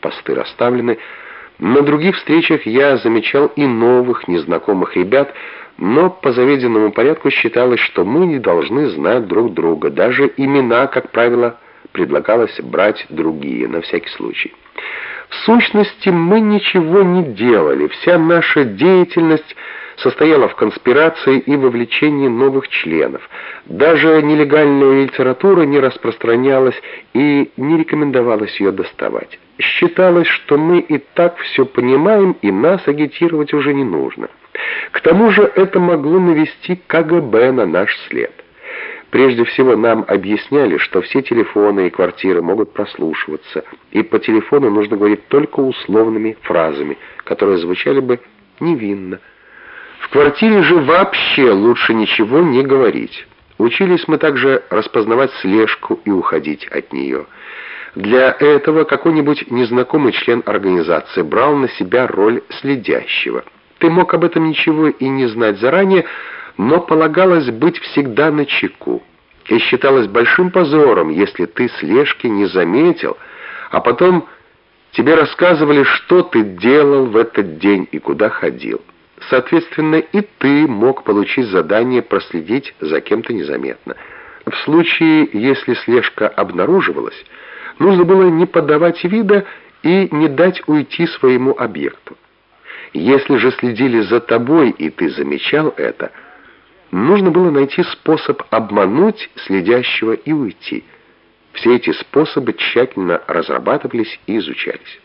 посты расставлены. На других встречах я замечал и новых, незнакомых ребят, но по заведенному порядку считалось, что мы не должны знать друг друга. Даже имена, как правило, предлагалось брать другие, на всякий случай. В сущности, мы ничего не делали. Вся наша деятельность состояла в конспирации и вовлечении новых членов. Даже нелегальная литература не распространялась и не рекомендовалось ее доставать. Считалось, что мы и так все понимаем, и нас агитировать уже не нужно. К тому же это могло навести КГБ на наш след. Прежде всего нам объясняли, что все телефоны и квартиры могут прослушиваться, и по телефону нужно говорить только условными фразами, которые звучали бы невинно. Квартире же вообще лучше ничего не говорить. Учились мы также распознавать слежку и уходить от нее. Для этого какой-нибудь незнакомый член организации брал на себя роль следящего. Ты мог об этом ничего и не знать заранее, но полагалось быть всегда на чеку. И считалось большим позором, если ты слежки не заметил, а потом тебе рассказывали, что ты делал в этот день и куда ходил. Соответственно, и ты мог получить задание проследить за кем-то незаметно. В случае, если слежка обнаруживалась, нужно было не подавать вида и не дать уйти своему объекту. Если же следили за тобой, и ты замечал это, нужно было найти способ обмануть следящего и уйти. Все эти способы тщательно разрабатывались и изучались.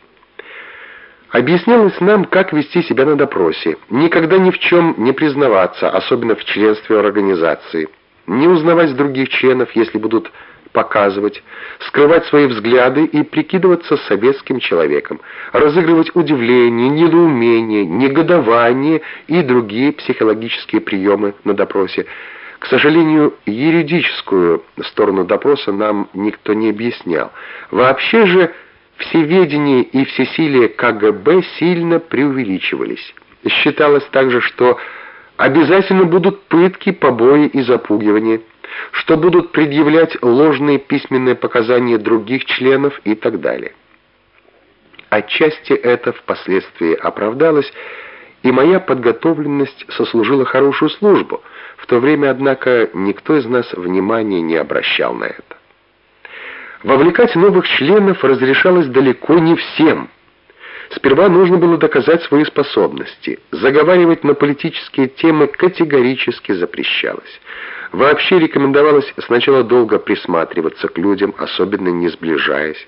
Объяснялось нам, как вести себя на допросе, никогда ни в чем не признаваться, особенно в членстве организации, не узнавать других членов, если будут показывать, скрывать свои взгляды и прикидываться советским человеком, разыгрывать удивление, недоумение, негодование и другие психологические приемы на допросе. К сожалению, юридическую сторону допроса нам никто не объяснял. Вообще же Всеведение и всесилие КГБ сильно преувеличивались. Считалось также, что обязательно будут пытки, побои и запугивания, что будут предъявлять ложные письменные показания других членов и так далее. Отчасти это впоследствии оправдалось, и моя подготовленность сослужила хорошую службу. В то время, однако, никто из нас внимания не обращал на это. Вовлекать новых членов разрешалось далеко не всем. Сперва нужно было доказать свои способности. Заговаривать на политические темы категорически запрещалось. Вообще рекомендовалось сначала долго присматриваться к людям, особенно не сближаясь.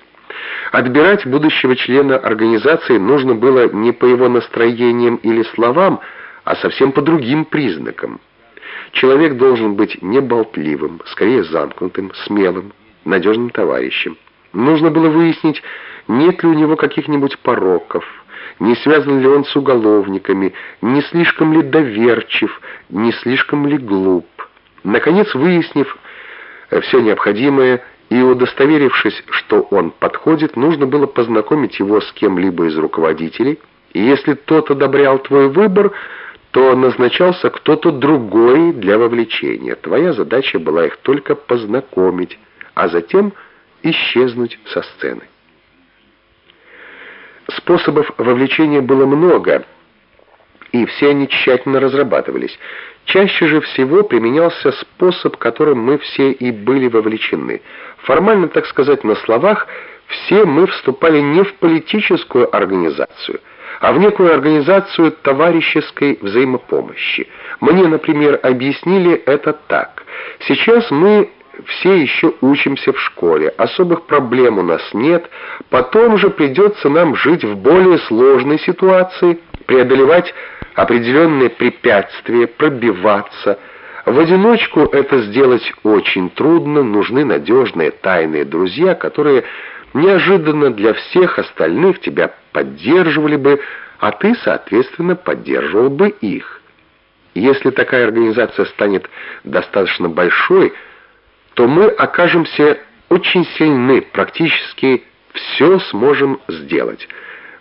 Отбирать будущего члена организации нужно было не по его настроениям или словам, а совсем по другим признакам. Человек должен быть не болтливым, скорее замкнутым, смелым, надежным товарищем. Нужно было выяснить, нет ли у него каких-нибудь пороков, не связан ли он с уголовниками, не слишком ли доверчив, не слишком ли глуп. Наконец, выяснив все необходимое и удостоверившись, что он подходит, нужно было познакомить его с кем-либо из руководителей, и если тот одобрял твой выбор, то назначался кто-то другой для вовлечения. Твоя задача была их только познакомить, а затем исчезнуть со сцены. Способов вовлечения было много, и все они тщательно разрабатывались. Чаще же всего применялся способ, которым мы все и были вовлечены. Формально, так сказать, на словах, все мы вступали не в политическую организацию, а в некую организацию товарищеской взаимопомощи. Мне, например, объяснили это так. Сейчас мы все еще учимся в школе, особых проблем у нас нет, потом же придется нам жить в более сложной ситуации, преодолевать определенные препятствия, пробиваться. В одиночку это сделать очень трудно, нужны надежные тайные друзья, которые неожиданно для всех остальных тебя поддерживали бы, а ты, соответственно, поддерживал бы их. Если такая организация станет достаточно большой, то мы окажемся очень сильны, практически все сможем сделать.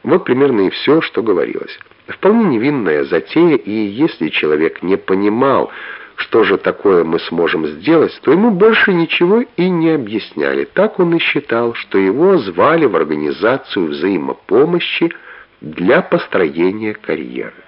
Вот примерно и все, что говорилось. Вполне невинная затея, и если человек не понимал, что же такое мы сможем сделать, то ему больше ничего и не объясняли. Так он и считал, что его звали в организацию взаимопомощи для построения карьеры.